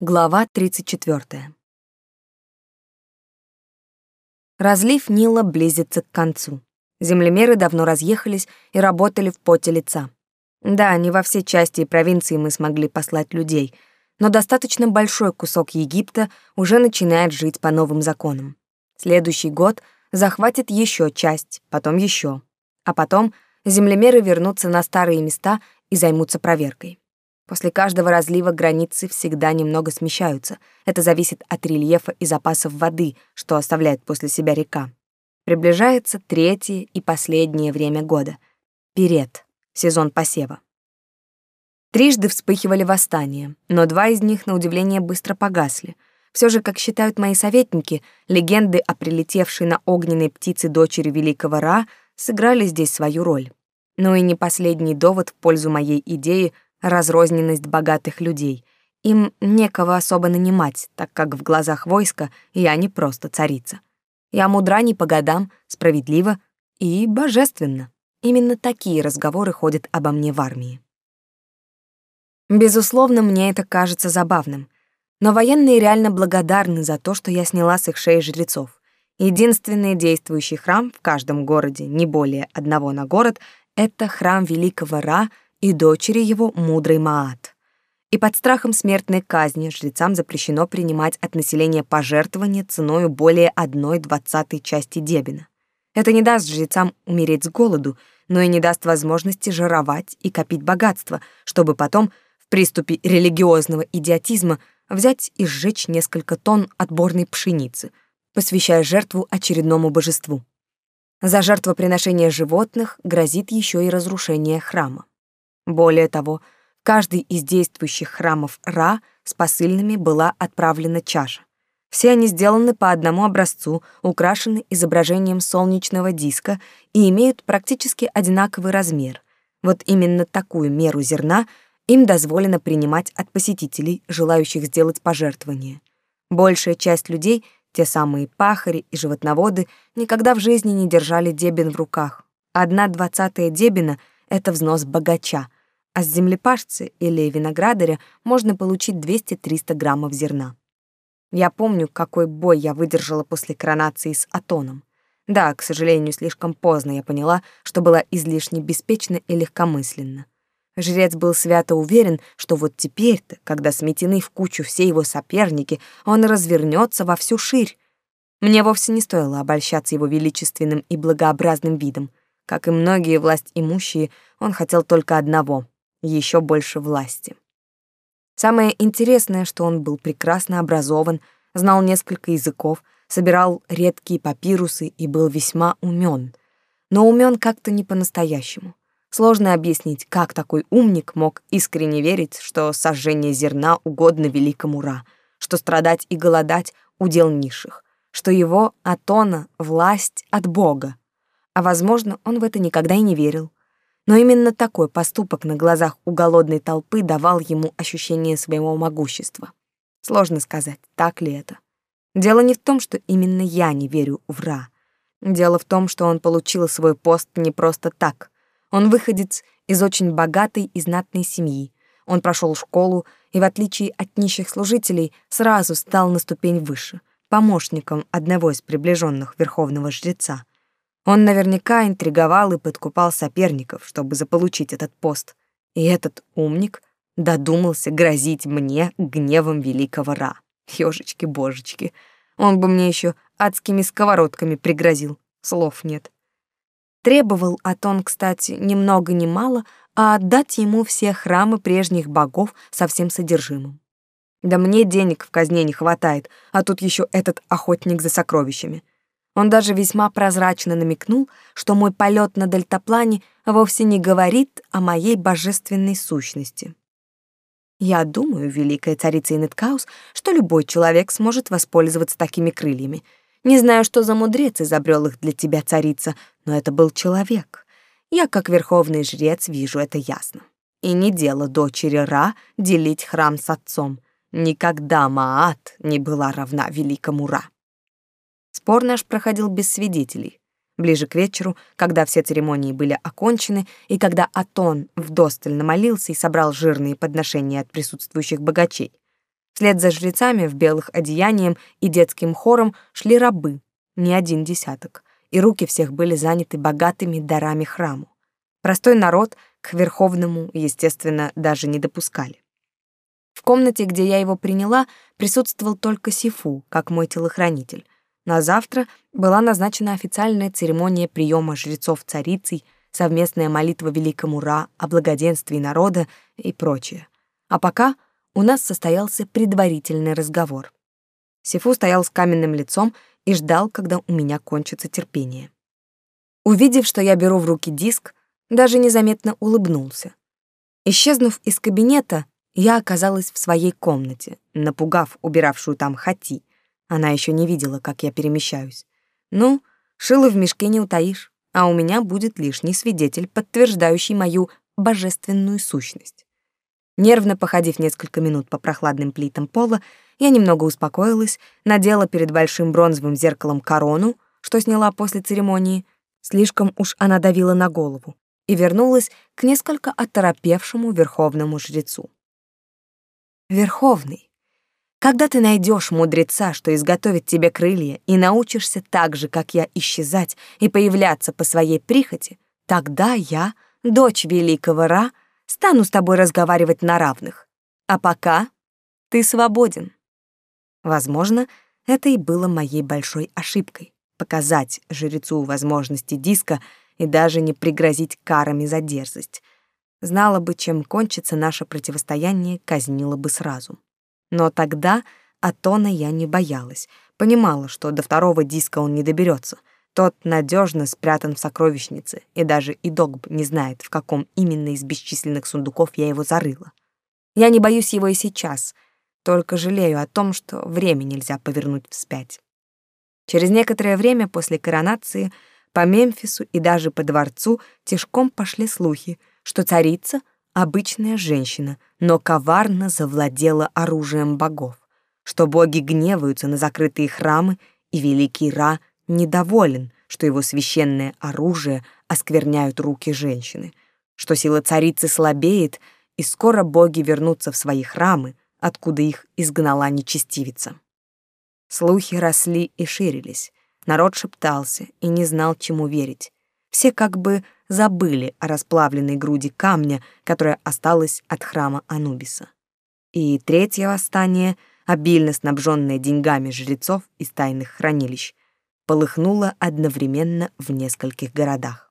Глава 34. Разлив Нила близится к концу. Землемеры давно разъехались и работали в поте лица. Да, не во все части и провинции мы смогли послать людей, но достаточно большой кусок Египта уже начинает жить по новым законам. Следующий год захватит еще часть, потом еще, а потом землемеры вернутся на старые места и займутся проверкой. После каждого разлива границы всегда немного смещаются. Это зависит от рельефа и запасов воды, что оставляет после себя река. Приближается третье и последнее время года. Перед, сезон посева. Трижды вспыхивали восстания, но два из них, на удивление, быстро погасли. Все же, как считают мои советники, легенды о прилетевшей на огненной птице дочери великого Ра сыграли здесь свою роль. Ну и не последний довод в пользу моей идеи — разрозненность богатых людей. Им некого особо нанимать, так как в глазах войска я не просто царица. Я мудра не по годам, справедлива и божественно. Именно такие разговоры ходят обо мне в армии. Безусловно, мне это кажется забавным, но военные реально благодарны за то, что я сняла с их шеи жрецов. Единственный действующий храм в каждом городе, не более одного на город, это храм великого Ра — и дочери его мудрый Маат. И под страхом смертной казни жрецам запрещено принимать от населения пожертвования ценою более одной двадцатой части дебина. Это не даст жрецам умереть с голоду, но и не даст возможности жировать и копить богатство, чтобы потом в приступе религиозного идиотизма взять и сжечь несколько тонн отборной пшеницы, посвящая жертву очередному божеству. За жертвоприношение животных грозит еще и разрушение храма. Более того, в каждый из действующих храмов Ра с посыльными была отправлена чаша. Все они сделаны по одному образцу, украшены изображением солнечного диска и имеют практически одинаковый размер. Вот именно такую меру зерна им дозволено принимать от посетителей, желающих сделать пожертвование. Большая часть людей, те самые пахари и животноводы, никогда в жизни не держали дебен в руках. Одна двадцатая дебена — это взнос богача, а с землепашцы или виноградаря можно получить 200-300 граммов зерна. Я помню, какой бой я выдержала после коронации с Атоном. Да, к сожалению, слишком поздно я поняла, что была излишне беспечна и легкомысленна. Жрец был свято уверен, что вот теперь-то, когда сметены в кучу все его соперники, он развернется во всю ширь. Мне вовсе не стоило обольщаться его величественным и благообразным видом. Как и многие власть имущие, он хотел только одного еще больше власти. Самое интересное, что он был прекрасно образован, знал несколько языков, собирал редкие папирусы и был весьма умен. Но умен как-то не по-настоящему. Сложно объяснить, как такой умник мог искренне верить, что сожжение зерна угодно великому Ра, что страдать и голодать — удел низших, что его Атона — власть от Бога. А, возможно, он в это никогда и не верил. Но именно такой поступок на глазах у голодной толпы давал ему ощущение своего могущества. Сложно сказать, так ли это. Дело не в том, что именно я не верю в Ра. Дело в том, что он получил свой пост не просто так. Он выходец из очень богатой и знатной семьи. Он прошел школу и, в отличие от нищих служителей, сразу стал на ступень выше, помощником одного из приближенных верховного жреца — он наверняка интриговал и подкупал соперников, чтобы заполучить этот пост. И этот умник додумался грозить мне гневом великого Ра. Ёжечки-божечки. Он бы мне еще адскими сковородками пригрозил. Слов нет. Требовал Атон, кстати, ни много ни мало, а отдать ему все храмы прежних богов со всем содержимым. Да мне денег в казне не хватает, а тут еще этот охотник за сокровищами — он даже весьма прозрачно намекнул, что мой полет на дельтаплане вовсе не говорит о моей божественной сущности. Я думаю, великая царица Инеткаус, что любой человек сможет воспользоваться такими крыльями. Не знаю, что за мудрец изобрел их для тебя, царица, но это был человек. Я, как верховный жрец, вижу это ясно. И не дело дочери Ра делить храм с отцом. Никогда Маат не была равна великому Ра. Спор наш проходил без свидетелей. Ближе к вечеру, когда все церемонии были окончены, и когда Атон вдосталь намолился и собрал жирные подношения от присутствующих богачей, Вслед за жрецами в белых одеяниях и детским хором шли рабы, не один десяток, и руки всех были заняты богатыми дарами храму. Простой народ к Верховному, естественно, даже не допускали. В комнате, где я его приняла, присутствовал только Сифу, как мой телохранитель. На завтра была назначена официальная церемония приема жрецов царицей, совместная молитва великому Ра о благоденствии народа и прочее. А пока у нас состоялся предварительный разговор. Сифу стоял с каменным лицом и ждал, когда у меня кончится терпение. Увидев, что я беру в руки диск, даже незаметно улыбнулся. Исчезнув из кабинета, я оказалась в своей комнате, напугав убиравшую там Хати. Она еще не видела, как я перемещаюсь. Ну, шило в мешке не утаишь, а у меня будет лишний свидетель, подтверждающий мою божественную сущность. Нервно походив несколько минут по прохладным плитам пола, я немного успокоилась, надела перед большим бронзовым зеркалом корону, что сняла после церемонии, слишком уж она давила на голову, и вернулась к несколько оторопевшему верховному жрецу. Верховный, когда ты найдешь мудреца, что изготовит тебе крылья, и научишься так же, как я, исчезать и появляться по своей прихоти, тогда я, дочь великого Ра, стану с тобой разговаривать на равных. А пока ты свободен. Возможно, это и было моей большой ошибкой — показать жрецу возможности диска и даже не пригрозить карами за дерзость. Знала бы, чем кончится наше противостояние, казнила бы сразу. Но тогда Атона я не боялась, понимала, что до второго диска он не доберется — тот надежно спрятан в сокровищнице, и даже Идогб не знает, в каком именно из бесчисленных сундуков я его зарыла. Я не боюсь его и сейчас, только жалею о том, что время нельзя повернуть вспять. Через некоторое время после коронации по Мемфису и даже по дворцу тишком пошли слухи, что царица — обычная женщина, но коварно завладела оружием богов, что боги гневаются на закрытые храмы, и великий Ра — недоволен, что его священное оружие оскверняют руки женщины, что сила царицы слабеет, и скоро боги вернутся в свои храмы, откуда их изгнала нечестивица. Слухи росли и ширились. Народ шептался и не знал, чему верить. Все как бы забыли о расплавленной груди камня, которая осталась от храма Анубиса. И третье восстание, обильно снабженное деньгами жрецов из тайных хранилищ, полыхнуло одновременно в нескольких городах.